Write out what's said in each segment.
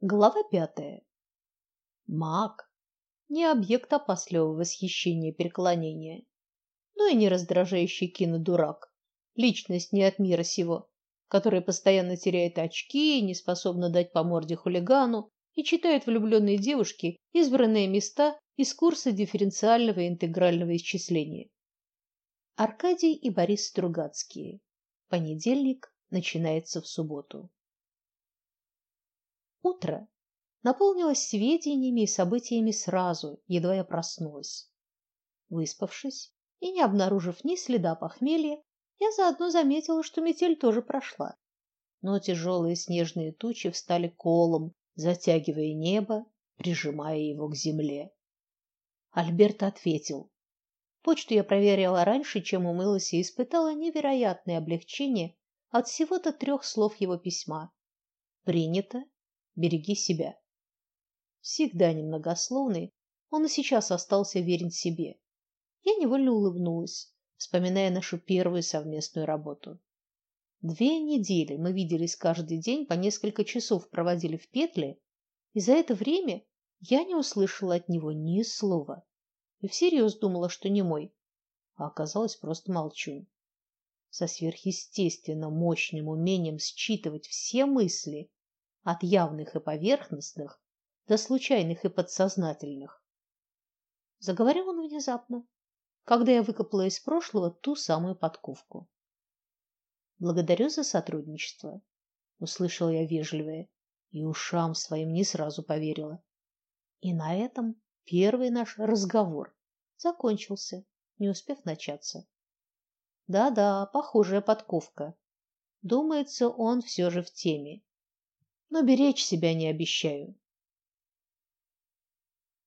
Глава пятая. Маг не объект опасливого восхищения и преклонения, но и не раздражающий кинодурак, личность не от мира сего, которая постоянно теряет очки не способна дать по морде хулигану и читает влюбленные девушки избранные места из курса дифференциального и интегрального исчисления. Аркадий и Борис Стругацкие. Понедельник начинается в субботу. Утро наполнилось сведениями и событиями сразу, едва я проснулась. Выспавшись и не обнаружив ни следа похмелья, я заодно заметила, что метель тоже прошла. Но тяжелые снежные тучи встали колом, затягивая небо, прижимая его к земле. Альберт ответил. Почту я проверила раньше, чем умылась, и испытала невероятное облегчение от всего-то трех слов его письма. Принято. Береги себя. Всегда немногословный, он и сейчас остался верен себе. Я невольно улыбнулась, вспоминая нашу первую совместную работу. Две недели мы виделись каждый день, по несколько часов проводили в петле, и за это время я не услышала от него ни слова. И всерьез думала, что не мой, а оказалось просто молчун. Со сверхъестественно мощным умением считывать все мысли, от явных и поверхностных до случайных и подсознательных. Заговорил он внезапно, когда я выкопала из прошлого ту самую подковку. Благодарю за сотрудничество, услышала я вежливое и ушам своим не сразу поверила. И на этом первый наш разговор закончился, не успев начаться. Да-да, похожая подковка. Думается, он все же в теме но беречь себя не обещаю.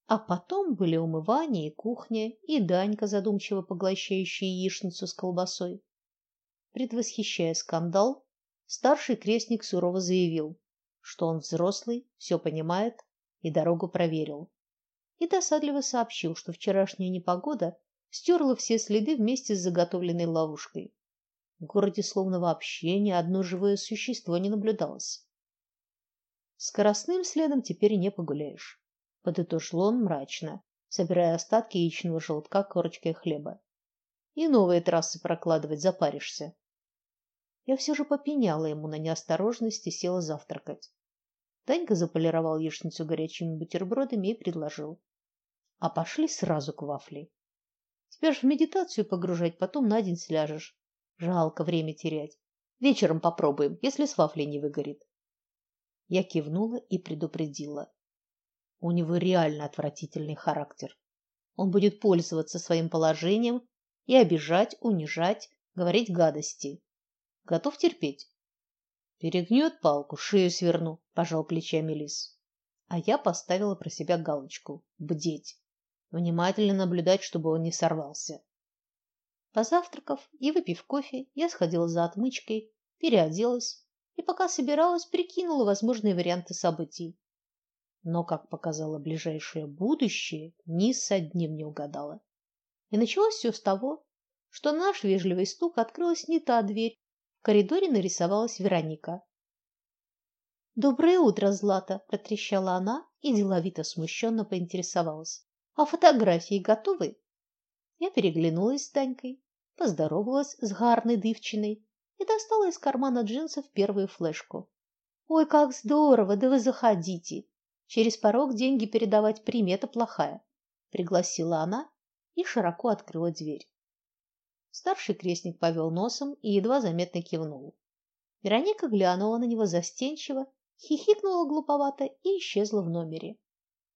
А потом были умывание и кухня, и Данька, задумчиво поглощающая яичницу с колбасой. Предвосхищая скандал, старший крестник сурово заявил, что он взрослый, все понимает и дорогу проверил. И досадливо сообщил, что вчерашняя непогода стерла все следы вместе с заготовленной ловушкой. В городе словно вообще ни одно живое существо не наблюдалось. Скоростным следом теперь не погуляешь, подытожил он мрачно, собирая остатки яичного желтка корочкой хлеба. И новые трассы прокладывать запаришься. Я все же попеняла ему на неосторожность и села завтракать. Танька заполировал яичницу горячими бутербродами и предложил: "А пошли сразу к вафле. Теперь ж в медитацию погружать, потом на день сляжешь. Жалко время терять. Вечером попробуем, если с вафлей не выгорит". Я кивнула и предупредила. У него реально отвратительный характер. Он будет пользоваться своим положением и обижать, унижать, говорить гадости. Готов терпеть? Перегнет палку, шею сверну, пожал плечами Лис. А я поставила про себя галочку: бдеть, внимательно наблюдать, чтобы он не сорвался. Позавтракав и выпив кофе, я сходила за отмычкой, переоделась и пока собиралась, прикинула возможные варианты событий. Но, как показало ближайшее будущее, ни с одним не угадала. И началось все с того, что на наш вежливый стук открылась не та дверь. В коридоре нарисовалась Вероника. Доброе утро, Злата, протрещала она и деловито смущенно поинтересовалась: "А фотографии готовы?" Я переглянулась с Данькой, поздоровалась с гарной девчиной и достала из кармана джинсов первую флешку. Ой, как здорово, да вы заходите. Через порог деньги передавать примета плохая, пригласила она и широко открыла дверь. Старший крестник повел носом и едва заметно кивнул. Вероника глянула на него застенчиво, хихикнула глуповато и исчезла в номере.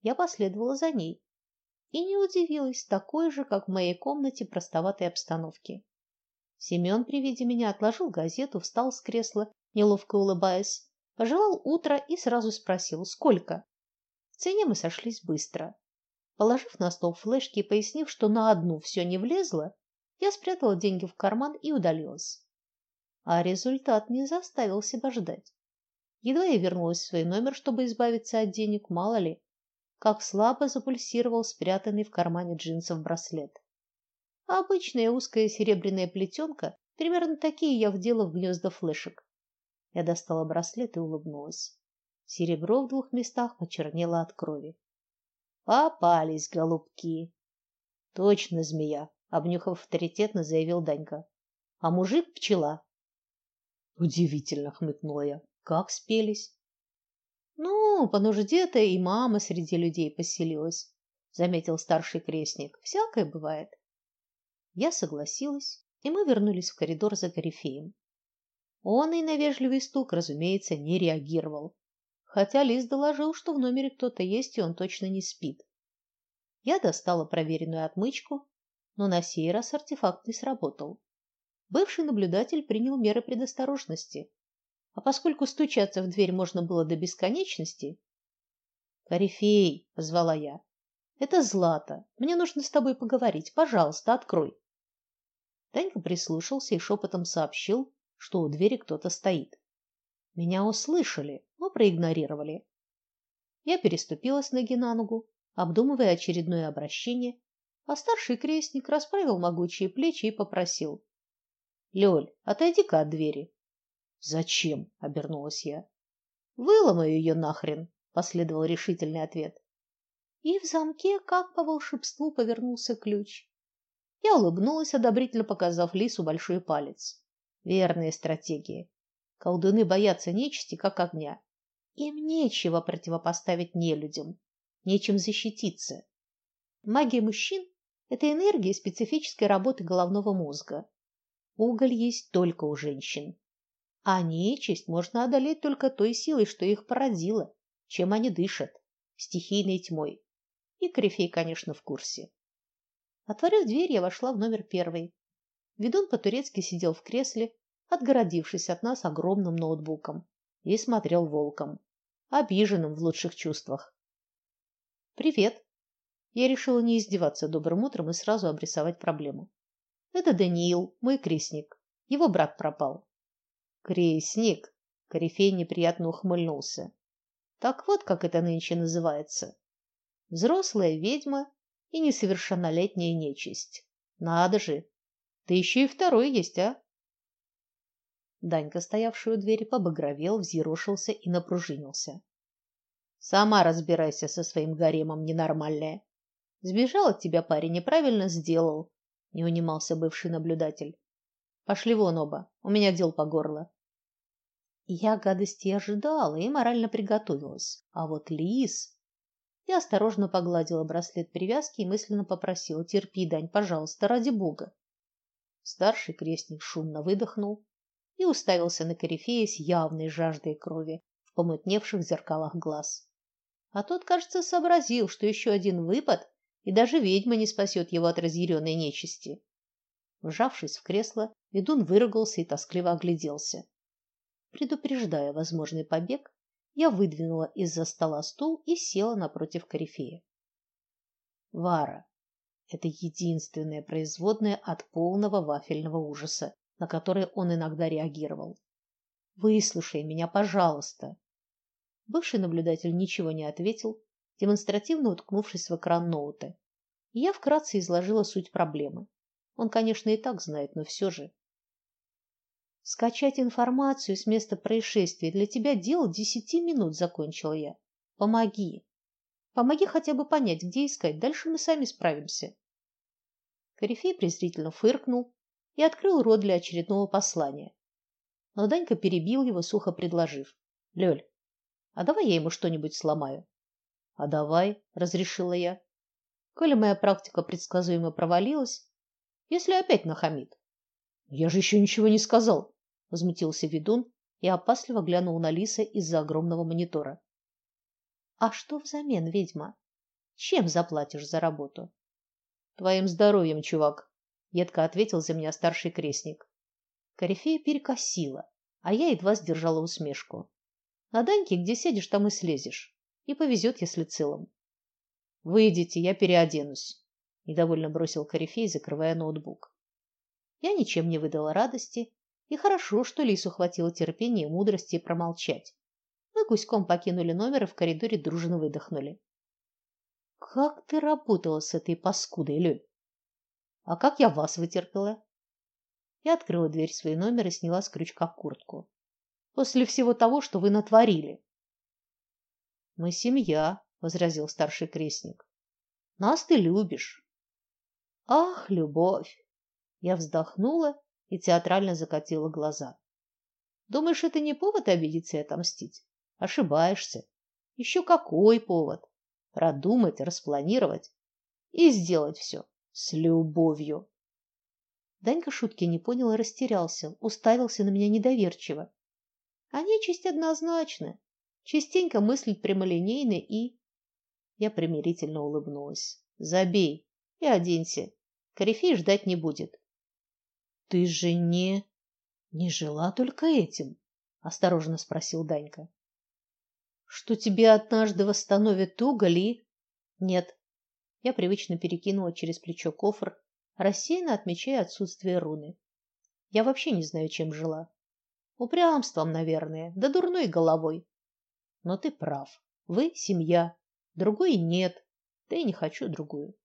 Я последовала за ней и не удивилась такой же, как в моей комнате, простоватой обстановке. Семен при виде меня отложил газету, встал с кресла, неловко улыбаясь, пожелал утра и сразу спросил: "Сколько?" В цене мы сошлись быстро. Положив на стол флешки и пояснив, что на одну все не влезло, я спрятала деньги в карман и удалилась. А результат не заставил себя ждать. Едва я вернулась в свой номер, чтобы избавиться от денег, мало ли, как слабо запульсировал спрятанный в кармане джинсов браслет а обычная узкая серебряная плетенка, примерно такие я вдела в гнезда флешек. Я достала браслет и улыбнулась. Серебро в двух местах почернело от крови. Попались голубки. Точно змея, обнюхав авторитетно, заявил Данька. А мужик пчела. Удивительно, хмыкнула я. Как спелись? Ну, по нужде-то и мама среди людей поселилась, заметил старший крестник. Всякое бывает. Я согласилась, и мы вернулись в коридор за Корифеем. Он и на вежливый стук, разумеется, не реагировал, хотя Лис доложил, что в номере кто-то есть, и он точно не спит. Я достала проверенную отмычку, но на сей раз артефакт не сработал. Бывший наблюдатель принял меры предосторожности. А поскольку стучаться в дверь можно было до бесконечности, "Корифей", позвала я. "Это Злата. Мне нужно с тобой поговорить. Пожалуйста, открой". Данька прислушался и шепотом сообщил, что у двери кто-то стоит. Меня услышали, но проигнорировали. Я переступила с ноги на ногу, обдумывая очередное обращение, а старший крестник расправил могучие плечи и попросил: "Лёль, отойди-ка от двери". "Зачем?" обернулась я. "Выломаю ее нахрен", последовал решительный ответ. И в замке, как по волшебству, повернулся ключ. Я улыбнулась, одобрительно показав лису большой палец. Верная стратегия. Колдуны боятся нечисти, как огня. Им нечего противопоставить нелюдям, нечем защититься. Магия мужчин это энергия специфической работы головного мозга. Уголь есть только у женщин. А нечисть можно одолеть только той силой, что их породила, чем они дышат, стихийной тьмой. И Крефей, конечно, в курсе. Отворив дверь, я вошла в номер первый. Ведун по-турецки сидел в кресле, отгородившись от нас огромным ноутбуком, и смотрел волком, обиженным в лучших чувствах. Привет, я решила не издеваться добрым утром и сразу обрисовать проблему. Это Даниил, мой крестник. Его брат пропал. Крестник. Корифей неприятно ухмыльнулся. Так вот, как это нынче называется. Взрослая ведьма и несовершеннолетняя нечисть. Надо же. Да еще и второй есть, а? Данька, стоявший у двери, побагровел, взъерошился и напружинился. Сама разбирайся со своим гаремом, ненормальная. Сбежал от тебя парень, неправильно сделал, не унимался бывший наблюдатель. Пошли вон оба, у меня дел по горло. Я гадости ожидала и морально приготовилась. А вот Лис... Я осторожно погладила браслет привязки и мысленно попросила: "Терпи, Дань, пожалуйста, ради бога". Старший крестник шумно выдохнул и уставился на корифея с явной жаждой крови в помутневших зеркалах глаз. А тот, кажется, сообразил, что еще один выпад, и даже ведьма не спасет его от разъяренной нечисти. Вжавшись в кресло, ведун выругался и тоскливо огляделся. Предупреждая возможный побег, я выдвинула из-за стола стул и села напротив корифея. Вара это единственное производное от полного вафельного ужаса, на который он иногда реагировал. Выслушай меня, пожалуйста. Бывший наблюдатель ничего не ответил, демонстративно уткнувшись в экран ноута. Я вкратце изложила суть проблемы. Он, конечно, и так знает, но все же. Скачать информацию с места происшествия для тебя дело десяти минут, закончила я. Помоги. Помоги хотя бы понять, где искать. Дальше мы сами справимся. Корифей презрительно фыркнул и открыл рот для очередного послания. Но Данька перебил его, сухо предложив: "Лёль, а давай я ему что-нибудь сломаю". А давай, разрешила я. Коли моя практика предсказуемо провалилась, если опять нахамит. Я же еще ничего не сказал, возмутился ведун и опасливо глянул на Лиса из-за огромного монитора. А что взамен, ведьма? Чем заплатишь за работу? Твоим здоровьем, чувак, едко ответил за меня старший крестник. Корифея перекосила, а я едва сдержала усмешку. На Даньке где сидишь, там и слезешь. И повезет, если целым. Выйдите, я переоденусь, недовольно бросил Корифей, закрывая ноутбук. Я ничем не выдала радости, и хорошо, что Лису хватило терпения и мудрости промолчать. Мы гуськом покинули номер и в коридоре дружно выдохнули. Как ты работала с этой паскудой, Лёль? А как я вас вытерпела? Я открыла дверь в свой номер и сняла с крючка куртку. После всего того, что вы натворили. Мы семья, возразил старший крестник. Нас ты любишь. Ах, любовь. Я вздохнула и театрально закатила глаза. Думаешь, это не повод обидеться и отомстить? Ошибаешься. Еще какой повод? Продумать, распланировать и сделать все с любовью. Данька шутки не понял и растерялся, уставился на меня недоверчиво. А нечисть однозначно, частенько мыслит прямолинейно и Я примирительно улыбнулась. Забей и оденься. Корифей ждать не будет. Ты же не не жила только этим, осторожно спросил Данька. Что тебе однажды восстановит уголь и Нет. Я привычно перекинула через плечо кофр, рассеянно отмечая отсутствие руны. Я вообще не знаю, чем жила. Упрямством, наверное, да дурной головой. Но ты прав. Вы семья, другой нет. Да и не хочу другую.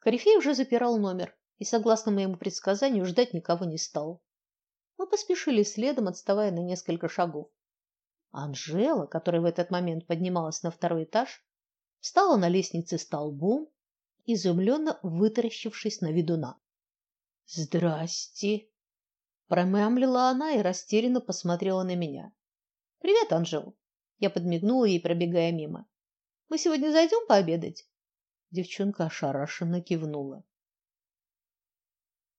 Корифей уже запирал номер и, согласно моему предсказанию, ждать никого не стал. Мы поспешили следом, отставая на несколько шагов. Анжела, которая в этот момент поднималась на второй этаж, встала на лестнице столбом, изумленно вытаращившись на ведуна. "Здрасте", промямлила она и растерянно посмотрела на меня. "Привет, Анжел". Я подмигнула ей, пробегая мимо. "Мы сегодня зайдем пообедать?" Девчонка ошарашенно кивнула.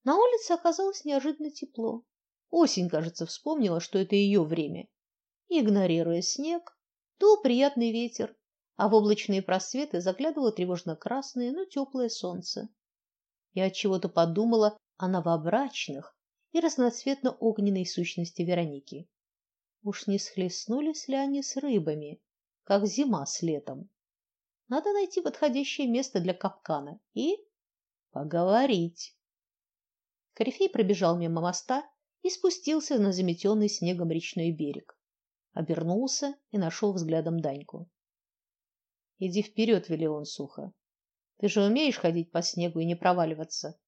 На улице оказалось неожиданно тепло. Осень, кажется, вспомнила, что это ее время. Игнорируя снег, дул приятный ветер, а в облачные просветы заглядывало тревожно-красное, но теплое солнце. Я от чего-то подумала о новобрачных и разноцветно-огненной сущности Вероники. Уж не схлестнулись ли они с рыбами, как зима с летом? Надо найти подходящее место для капкана и поговорить. Корифей пробежал мимо моста и спустился на заметенный снегом речной берег. Обернулся и нашел взглядом Даньку. Иди вперед, велел он сухо. Ты же умеешь ходить по снегу и не проваливаться,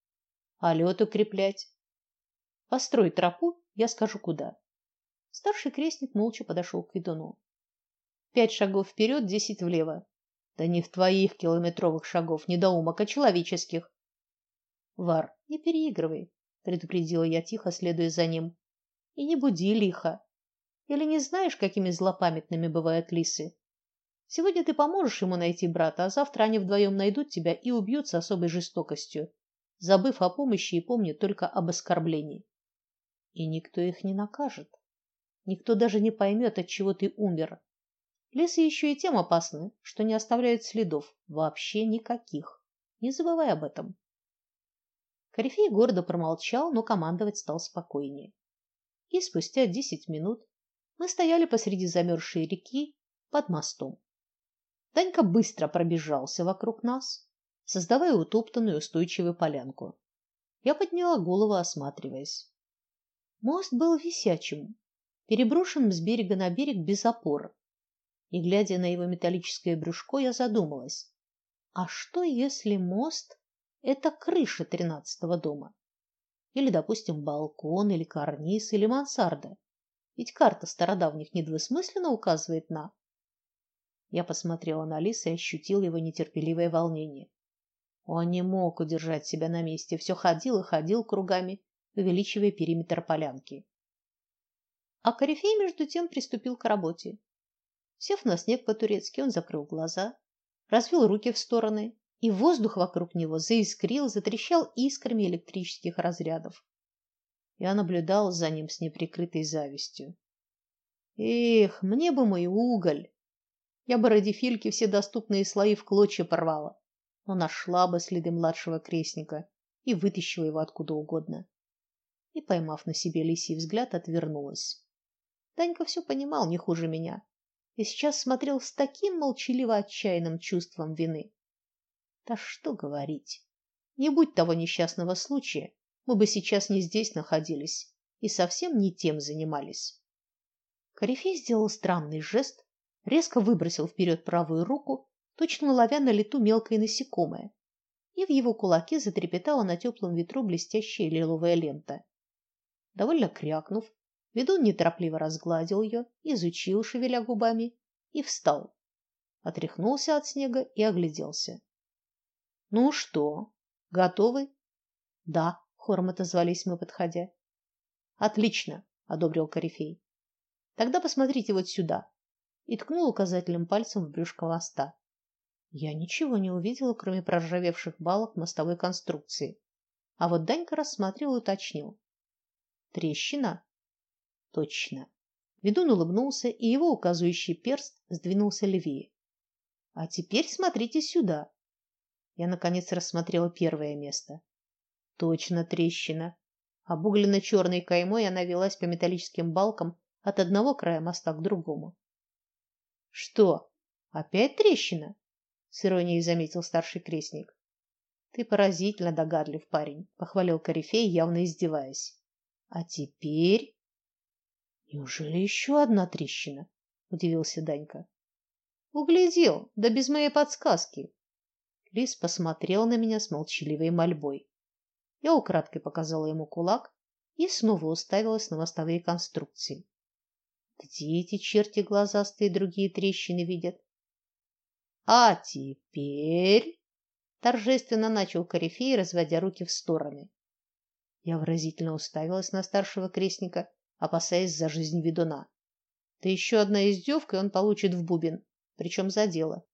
а лед укреплять. Построй тропу, я скажу куда. Старший крестник молча подошел к ведуну. Пять шагов вперед, десять влево. Да не в твоих километровых шагов, недоумок, а человеческих. Вар, не переигрывай, предупредила я тихо, следуя за ним. И не буди лихо. Или не знаешь, какими злопамятными бывают лисы? Сегодня ты поможешь ему найти брата, а завтра они вдвоем найдут тебя и убьют с особой жестокостью, забыв о помощи и помня только об оскорблении. И никто их не накажет. Никто даже не поймет, от чего ты умер. Лисы еще и тем опасны, что не оставляют следов, вообще никаких. Не забывай об этом. Корифей гордо промолчал, но командовать стал спокойнее. И спустя десять минут мы стояли посреди замерзшей реки под мостом. Данька быстро пробежался вокруг нас, создавая утоптанную устойчивую полянку. Я подняла голову, осматриваясь. Мост был висячим, переброшенным с берега на берег без опор. И глядя на его металлическое брюшко, я задумалась: а что если мост это крыша тринадцатого дома? Или, допустим, балкон или карниз или мансарда? Ведь карта стародавних недвусмысленно указывает на я посмотрела на Лиса и ощутила его нетерпеливое волнение. Он не мог удержать себя на месте, все ходил и ходил кругами, увеличивая периметр полянки. А корифей между тем приступил к работе. Сев на снег по-турецки, он закрыл глаза, развел руки в стороны, и воздух вокруг него заискрил, затрещал искрами электрических разрядов. Я наблюдал за ним с неприкрытой завистью. Эх, мне бы мой уголь. Я бы ради Фильки все доступные слои в клочья порвала, но нашла бы следы младшего крестника и вытащила его откуда угодно. И, поймав на себе лисий взгляд, отвернулась. Данька все понимал не хуже меня и сейчас смотрел с таким молчаливо отчаянным чувством вины. Да что говорить? Не будь того несчастного случая, мы бы сейчас не здесь находились и совсем не тем занимались. Корифей сделал странный жест, резко выбросил вперед правую руку, точно ловя на лету мелкое насекомое. И в его кулаке затрепетала на теплом ветру блестящая лиловая лента. Довольно крякнув, ведун неторопливо разгладил ее, изучил, шевеля губами, и встал. Отряхнулся от снега и огляделся. Ну что, готовы? Да, хором отозвались мы, подходя. Отлично, одобрил Корифей. Тогда посмотрите вот сюда. И ткнул указательным пальцем в брюшко моста. Я ничего не увидела, кроме проржавевших балок мостовой конструкции. А вот Данька рассматривал и уточнил: "Трещина?" "Точно". Ведун улыбнулся, и его указывающий перст сдвинулся левее. "А теперь смотрите сюда". Я наконец рассмотрела первое место. Точно трещина. Обугленно черной каймой она велась по металлическим балкам от одного края моста к другому. Что? Опять трещина? с иронией заметил старший крестник. Ты поразительно догадлив парень, похвалил корифей, явно издеваясь. А теперь Неужели еще одна трещина? удивился Данька. Углядел, да без моей подсказки. Лис посмотрел на меня с молчаливой мольбой. Я украдкой показала ему кулак и снова уставилась на мостовые конструкции. Где эти черти глазастые другие трещины видят? А теперь торжественно начал корифей, разводя руки в стороны. Я выразительно уставилась на старшего крестника, опасаясь за жизнь ведуна. Да еще одна издевка, и он получит в бубен, причем за дело.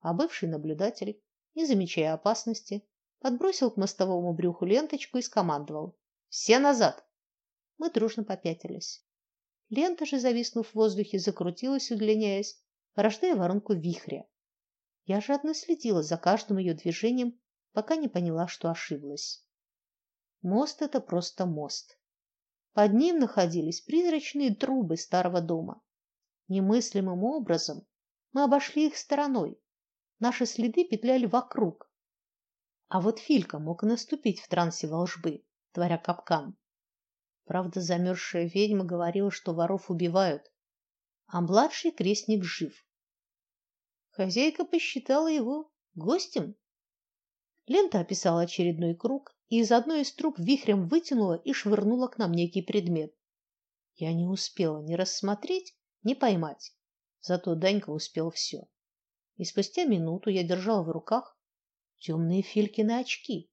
А бывший наблюдатель не замечая опасности, подбросил к мостовому брюху ленточку и скомандовал: "Все назад!" Мы дружно попятились. Лента же, зависнув в воздухе, закрутилась, удлиняясь, порождая воронку вихря. Я жадно следила за каждым ее движением, пока не поняла, что ошиблась. Мост это просто мост. Под ним находились призрачные трубы старого дома. Немыслимым образом мы обошли их стороной, Наши следы петляли вокруг. А вот Филька мог наступить в трансе волжбы, творя капкан. Правда, замерзшая ведьма говорила, что воров убивают, а младший крестник жив. Хозяйка посчитала его гостем. Лента описала очередной круг и из одной из труб вихрем вытянула и швырнула к нам некий предмет. Я не успела ни рассмотреть, ни поймать. Зато Данька успел все и спустя минуту я держала в руках темные Филькины очки.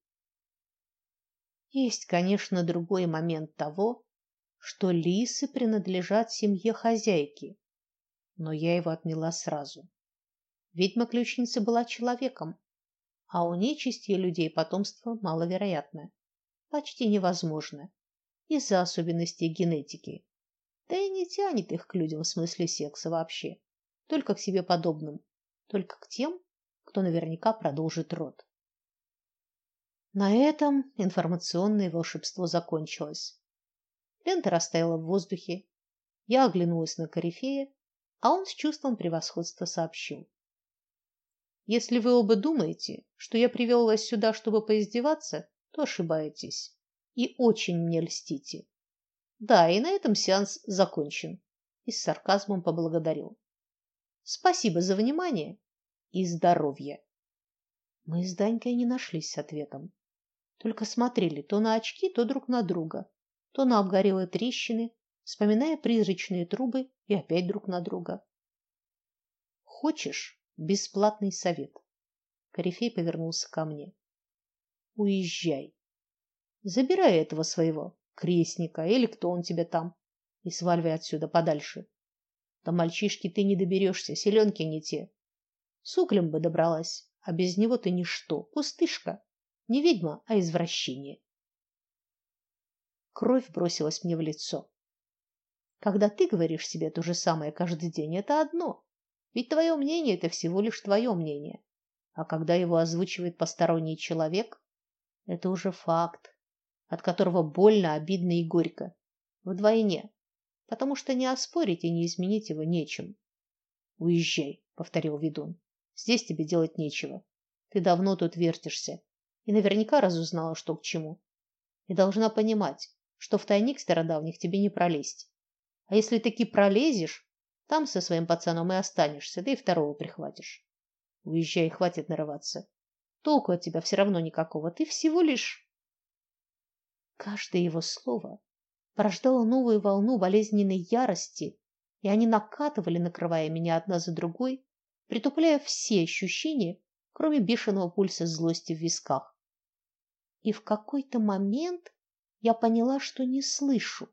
Есть, конечно, другой момент того, что лисы принадлежат семье хозяйки, но я его отмела сразу. Ведьма-ключница была человеком, а у нечисти людей потомство маловероятно, почти невозможно из-за особенностей генетики. Да и не тянет их к людям в смысле секса вообще, только к себе подобным только к тем, кто наверняка продолжит род. На этом информационное волшебство закончилось. Лента растаяла в воздухе. Я оглянулась на Корифея, а он с чувством превосходства сообщил: "Если вы оба думаете, что я привел вас сюда, чтобы поиздеваться, то ошибаетесь и очень мне льстите. Да, и на этом сеанс закончен". И с сарказмом поблагодарил. Спасибо за внимание и здоровье. Мы с Данькой не нашлись с ответом. Только смотрели то на очки, то друг на друга, то на обгорелые трещины, вспоминая призрачные трубы и опять друг на друга. Хочешь бесплатный совет? Корифей повернулся ко мне. Уезжай. Забирай этого своего крестника или кто он тебе там и сваливай отсюда подальше. До мальчишки ты не доберешься, селенки не те. С углем бы добралась, а без него ты ничто, пустышка. Не ведьма, а извращение. Кровь бросилась мне в лицо. Когда ты говоришь себе то же самое каждый день, это одно. Ведь твое мнение это всего лишь твое мнение. А когда его озвучивает посторонний человек, это уже факт, от которого больно, обидно и горько. Вдвойне потому что не оспорить и не изменить его нечем. Уезжай, повторил ведун. Здесь тебе делать нечего. Ты давно тут вертишься и наверняка разузнала, что к чему. И должна понимать, что в тайник стародавних тебе не пролезть. А если таки пролезешь, там со своим пацаном и останешься, да и второго прихватишь. Уезжай, хватит нарываться. Толку от тебя все равно никакого. Ты всего лишь Каждое его слово порождало новую волну болезненной ярости и они накатывали, накрывая меня одна за другой, притупляя все ощущения, кроме бешеного пульса злости в висках. И в какой-то момент я поняла, что не слышу.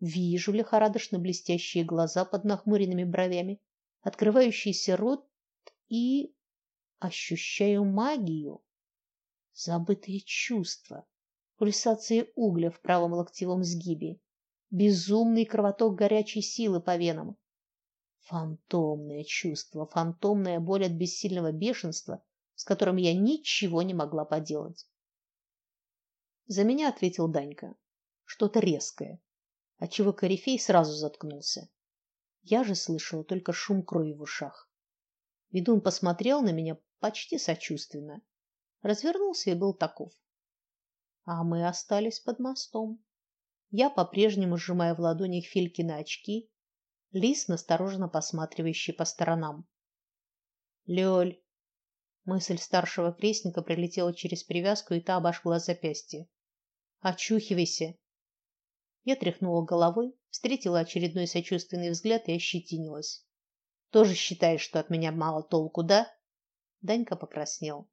Вижу лихорадочно блестящие глаза под нахмуренными бровями, открывающийся рот и ощущаю магию, забытые чувства, пульсации угля в правом локтевом сгибе, безумный кровоток горячей силы по венам. Фантомное чувство, фантомная боль от бессильного бешенства, с которым я ничего не могла поделать. За меня ответил Данька. Что-то резкое, отчего корифей сразу заткнулся. Я же слышала только шум крови в ушах. Ведун посмотрел на меня почти сочувственно, развернулся и был таков. А мы остались под мостом. Я по-прежнему сжимая в ладонях Филькины очки, Лис настороженно посматривающий по сторонам. Лёль. Мысль старшего крестника прилетела через привязку, и та обожгла запястье. Очухивайся. Я тряхнула головой, встретила очередной сочувственный взгляд и ощетинилась. Тоже считаешь, что от меня мало толку, да? Данька покраснел.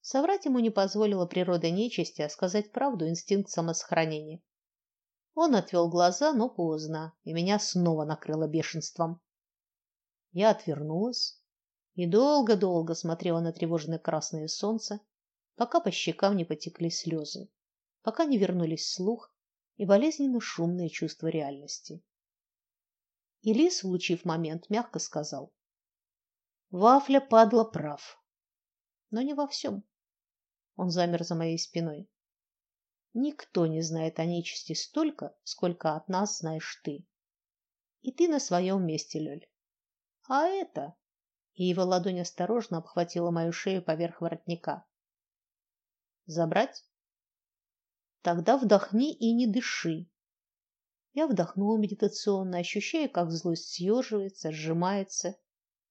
Соврать ему не позволила природа нечисти, а сказать правду инстинкт самосохранения. Он отвел глаза, но поздно, и меня снова накрыло бешенством. Я отвернулась и долго-долго смотрела на тревожное красное солнце, пока по щекам не потекли слезы, пока не вернулись слух и болезненно шумное чувство реальности. И лис, улучив момент, мягко сказал: "Вафля падла прав, но не во всем. Он замер за моей спиной. Никто не знает о нечисти столько, сколько от нас знаешь ты. И ты на своем месте, Лёль. А это, и его ладонь осторожно обхватила мою шею поверх воротника. Забрать? Тогда вдохни и не дыши. Я вдохнула медитационно, ощущая, как злость съеживается, сжимается,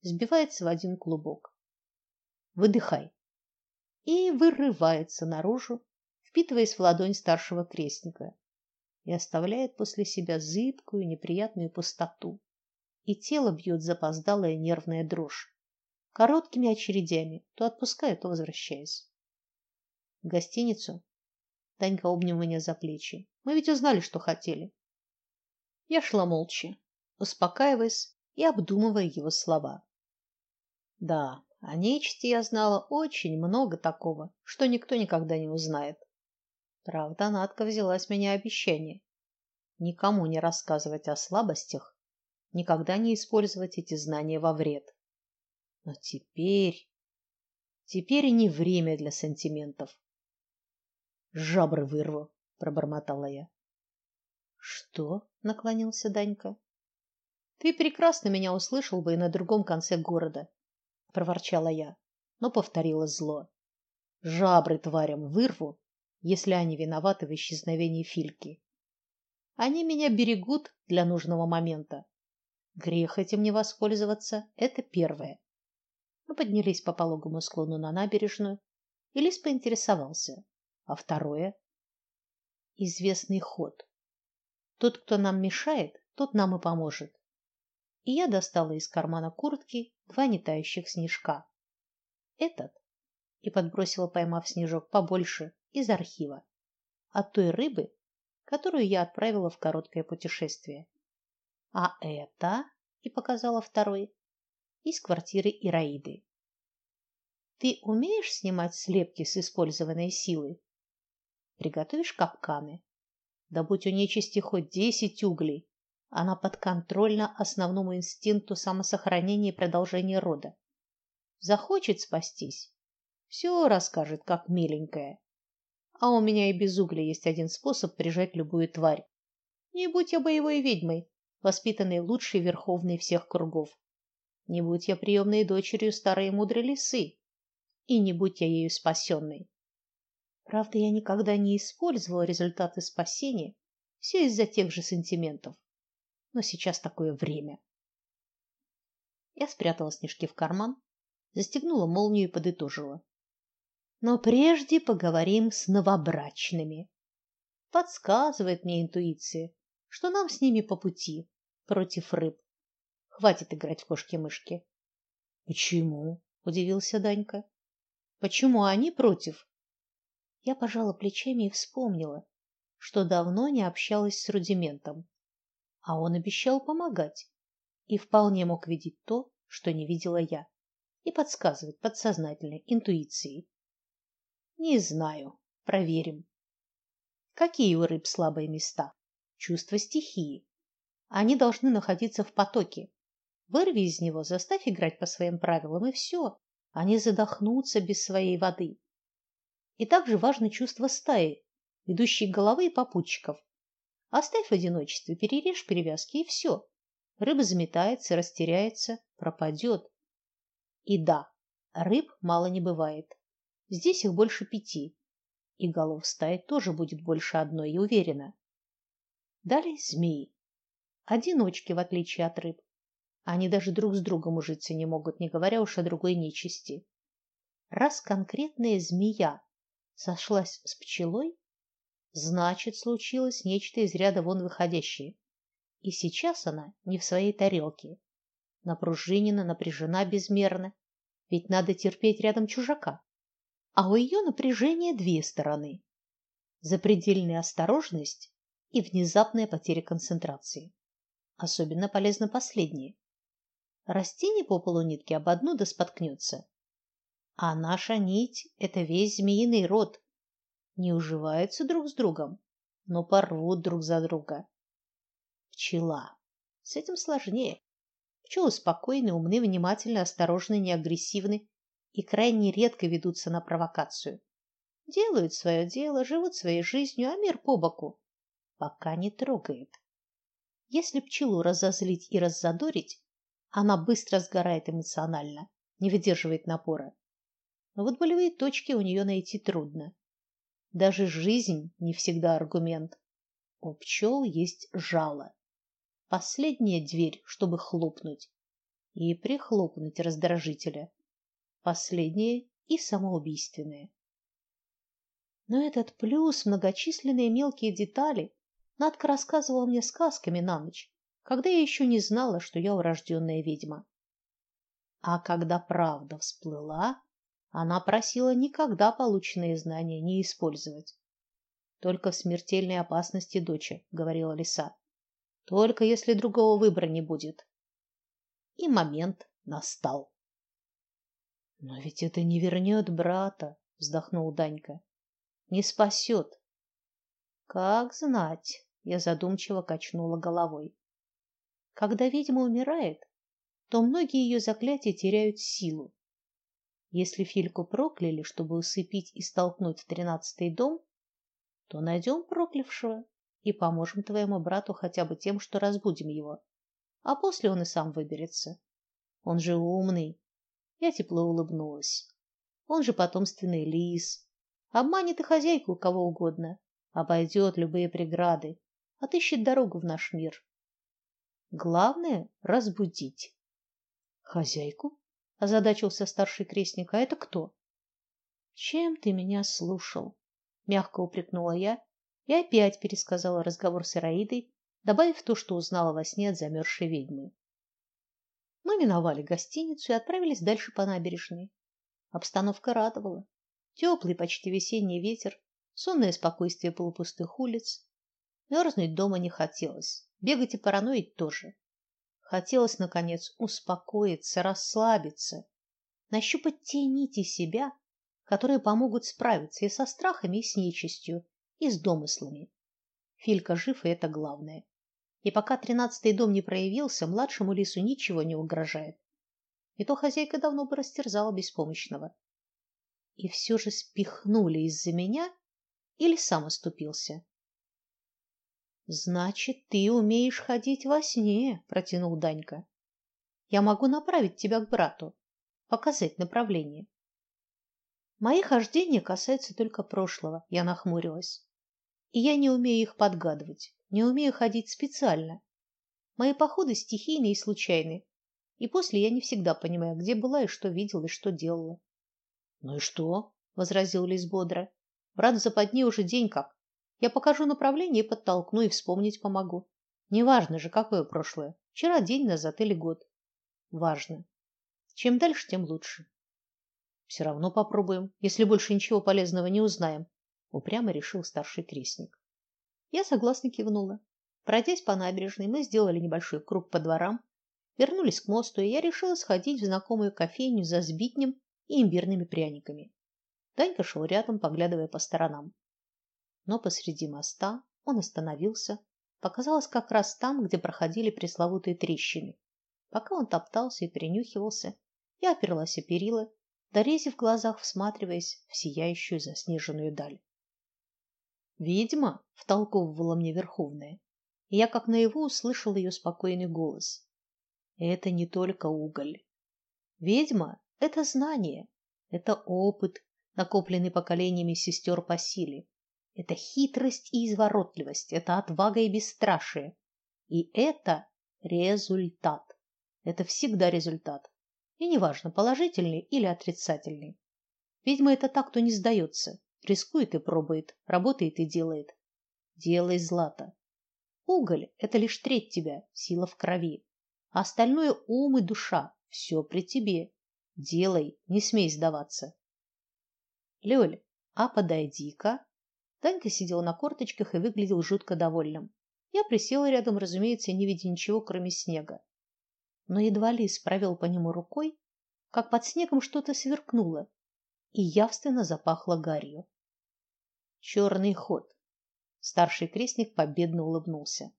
сбивается в один клубок. Выдыхай. И вырывается наружу, впитываясь в ладонь старшего крестника, и оставляет после себя зыбкую, неприятную пустоту. И тело бьет запоздалая нервная дрожь, короткими очередями, то отпуская, то возвращаясь. В гостиницу Данька обнял меня за плечи. Мы ведь узнали, что хотели. Я шла молча, успокаиваясь и обдумывая его слова. Да, о нечисти я знала очень много такого, что никто никогда не узнает. Правда, Надка взялась меня обещание никому не рассказывать о слабостях, никогда не использовать эти знания во вред. Но теперь теперь не время для сантиментов. Жабры вырву, пробормотала я. Что? наклонился Данька. Ты прекрасно меня услышал бы и на другом конце города, проворчала я, но повторила зло. Жабры тварям вырву если они виноваты в исчезновении Фильки. Они меня берегут для нужного момента. Грех этим не воспользоваться это первое. Мы поднялись по пологому склону на набережную, и Лис поинтересовался: "А второе?" Известный ход. Тот, кто нам мешает, тот нам и поможет. И я достала из кармана куртки два нетающих снежка. Этот и подбросила, поймав снежок побольше, из архива от той рыбы, которую я отправила в короткое путешествие. А это, и показала второй, из квартиры Ираиды. Ты умеешь снимать слепки с использованной силы? Приготовишь капканы. Да будь у нечисти хоть десять углей, она подконтрольна основному инстинкту самосохранения и продолжения рода. Захочет спастись, все расскажет, как миленькая. А у меня и без угля есть один способ прижать любую тварь. Не будь я боевой ведьмой, воспитанной лучшей верховной всех кругов. Не будь я приемной дочерью старой мудрой лисы. И не будь я ею спасенной. Правда, я никогда не использовала результаты спасения, все из-за тех же сантиментов. Но сейчас такое время. Я спрятала снежки в карман, застегнула молнию и подытожила. Но прежде поговорим с новобрачными. Подсказывает мне интуиция, что нам с ними по пути, против рыб. Хватит играть в кошки-мышки. Почему? удивился Данька. Почему они против? Я пожала плечами и вспомнила, что давно не общалась с рудиментом, а он обещал помогать и вполне мог видеть то, что не видела я, и подсказывать подсознательно, интуицией. Не знаю, проверим. Какие у рыб слабые места? Чувство стихии. Они должны находиться в потоке. Вырви из него, заставь играть по своим правилам и все. Они задохнутся без своей воды. И также важно чувство стаи, ведущей головы и попутчиков. Оставь в одиночестве, перережь перевязки и все. Рыба заметается, растеряется, пропадет. И да, рыб мало не бывает. Здесь их больше пяти. И голов стаи тоже будет больше одной, я уверена. Далее змеи. Одиночки, в отличие от рыб. Они даже друг с другом ужиться не могут, не говоря уж о другой нечисти. Раз конкретная змея сошлась с пчелой, значит, случилось нечто из ряда вон выходящее. И сейчас она не в своей тарелке. Напружинена, напряжена безмерно, ведь надо терпеть рядом чужака. А у ее напряжения две стороны: запредельная осторожность и внезапная потеря концентрации. Особенно полезно последнее. Растение по полу нитки об одну да споткнется. А наша нить это весь змеиный род. Не уживаются друг с другом, но порвут друг за друга. Пчела. С этим сложнее. Пчелы спокойны, умны, внимательны, осторожны, не агрессивны и крайне редко ведутся на провокацию. Делают свое дело, живут своей жизнью, а мир по боку, пока не трогает. Если пчелу разозлить и раззадорить, она быстро сгорает эмоционально, не выдерживает напора. Но вот болевые точки у нее найти трудно. Даже жизнь не всегда аргумент. У пчел есть жало. Последняя дверь, чтобы хлопнуть и прихлопнуть раздражителя. Последняя и самоубийственная. Но этот плюс многочисленные мелкие детали Надка рассказывала мне сказками на ночь, когда я еще не знала, что я урожденная ведьма. А когда правда всплыла, она просила никогда полученные знания не использовать. Только в смертельной опасности, доча, говорила лиса. Только если другого выбора не будет. И момент настал. Но ведь это не вернет брата, вздохнул Данька. Не спасет. Как знать, я задумчиво качнула головой. Когда ведьма умирает, то многие ее заклятия теряют силу. Если Фильку прокляли, чтобы усыпить и столкнуть в тринадцатый дом, то найдем проклявшего и поможем твоему брату хотя бы тем, что разбудим его. А после он и сам выберется. Он же умный. Я тепло улыбнулась. Он же потомственный лис. Обманет и хозяйку кого угодно, обойдет любые преграды, отыщет дорогу в наш мир. Главное разбудить. Хозяйку? Озадачился старший крестник. А это кто? Чем ты меня слушал? мягко упрекнула я и опять пересказала разговор с Ираидой, добавив то, что узнала во сне от замерзшей ведьмы. Мы миновали гостиницу и отправились дальше по набережной. Обстановка радовала. Теплый, почти весенний ветер, сонное спокойствие полупустых улиц. Мерзнуть дома не хотелось. Бегать и параноить тоже. Хотелось наконец успокоиться, расслабиться, нащупать те нити себя, которые помогут справиться и со страхами, и с нечистью, и с домыслами. Филька жив, и это главное. И пока тринадцатый дом не проявился, младшему лису ничего не угрожает. И то хозяйка давно бы растерзала беспомощного. И все же спихнули из-за меня или сам оступился. Значит, ты умеешь ходить во сне, протянул Данька. Я могу направить тебя к брату, показать направление. Мои хождения касаются только прошлого, я нахмурилась. И я не умею их подгадывать, не умею ходить специально. Мои походы стихийные и случайные, и после я не всегда понимаю, где была и что видела и что делала. Ну и что? возразил Лис бодро. Брат в западне уже день как. Я покажу направление и подтолкну, и вспомнить помогу. Неважно же, какое прошлое. Вчера, день назад или год. Важно. Чем дальше, тем лучше. Все равно попробуем, если больше ничего полезного не узнаем, упрямо решил старший крестник. Я согласно кивнула. Пройдясь по набережной, мы сделали небольшой круг по дворам, вернулись к мосту, и я решила сходить в знакомую кофейню за сбитнем и имбирными пряниками. Данька шел рядом, поглядывая по сторонам. Но посреди моста он остановился, показалось как раз там, где проходили пресловутые трещины. Пока он топтался и принюхивался, я оперлась о перила, дорезив в глазах, всматриваясь в сияющую заснеженную даль. Ведьма втолковывала мне Верховная, и я как наяву услышал ее спокойный голос. Это не только уголь. Ведьма это знание, это опыт, накопленный поколениями сестер по силе. Это хитрость и изворотливость, это отвага и бесстрашие. И это результат. Это всегда результат. И неважно, положительный или отрицательный. Ведьма это так, кто не сдается, рискует и пробует, работает и делает. Делай злато. Уголь это лишь треть тебя, сила в крови. А остальное ум и душа, все при тебе. Делай, не смей сдаваться. Лёль, а подойди-ка. Танька сидел на корточках и выглядел жутко довольным. Я присела рядом, разумеется, не видя ничего, кроме снега. Но едва лис провел по нему рукой, как под снегом что-то сверкнуло и явственно запахло гарью. Черный ход. Старший крестник победно улыбнулся.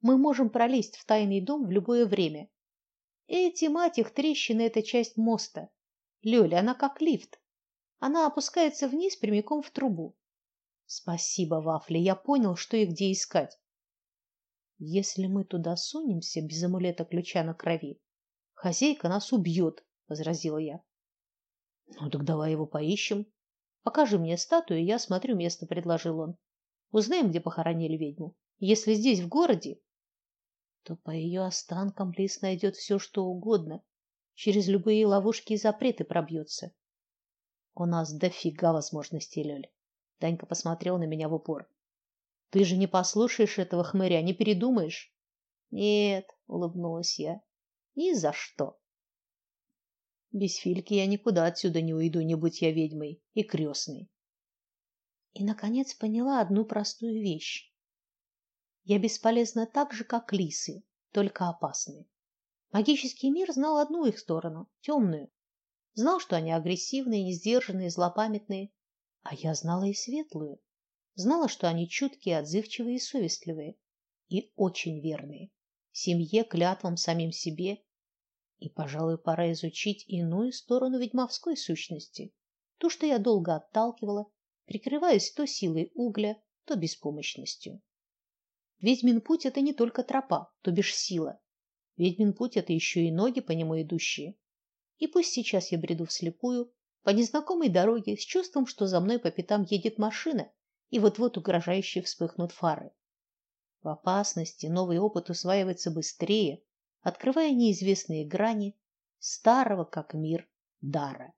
Мы можем пролезть в тайный дом в любое время эти, мать их, трещины – это часть моста. Лёля, она как лифт. Она опускается вниз прямиком в трубу. Спасибо, Вафли, я понял, что и где искать. Если мы туда сунемся без амулета ключа на крови, хозяйка нас убьет, возразила я. Ну так давай его поищем. Покажи мне статую, я смотрю место, предложил он. Узнаем, где похоронили ведьму. Если здесь в городе, то по ее останкам лис найдет все, что угодно, через любые ловушки и запреты пробьется. У нас дофига возможностей, Лёль. Данька посмотрел на меня в упор. Ты же не послушаешь этого хмыря, не передумаешь? Нет, улыбнулась я. Ни за что. Без Фильки я никуда отсюда не уйду, не будь я ведьмой и крестной. И наконец поняла одну простую вещь. Я бесполезна так же, как лисы, только опасны. Магический мир знал одну их сторону темную. Знал, что они агрессивные, несдержанные, злопамятные, а я знала и светлую. Знала, что они чуткие, отзывчивые и совестливые, и очень верные семье, клятвам самим себе. И, пожалуй, пора изучить иную сторону ведьмовской сущности, ту, что я долго отталкивала, прикрываясь то силой угля, то беспомощностью. Ведьмин путь это не только тропа, то бишь сила. Ведьмин путь это еще и ноги по нему идущие. И пусть сейчас я бреду вслепую по незнакомой дороге с чувством, что за мной по пятам едет машина, и вот-вот угрожающе вспыхнут фары. В опасности новый опыт усваивается быстрее, открывая неизвестные грани старого как мир дара.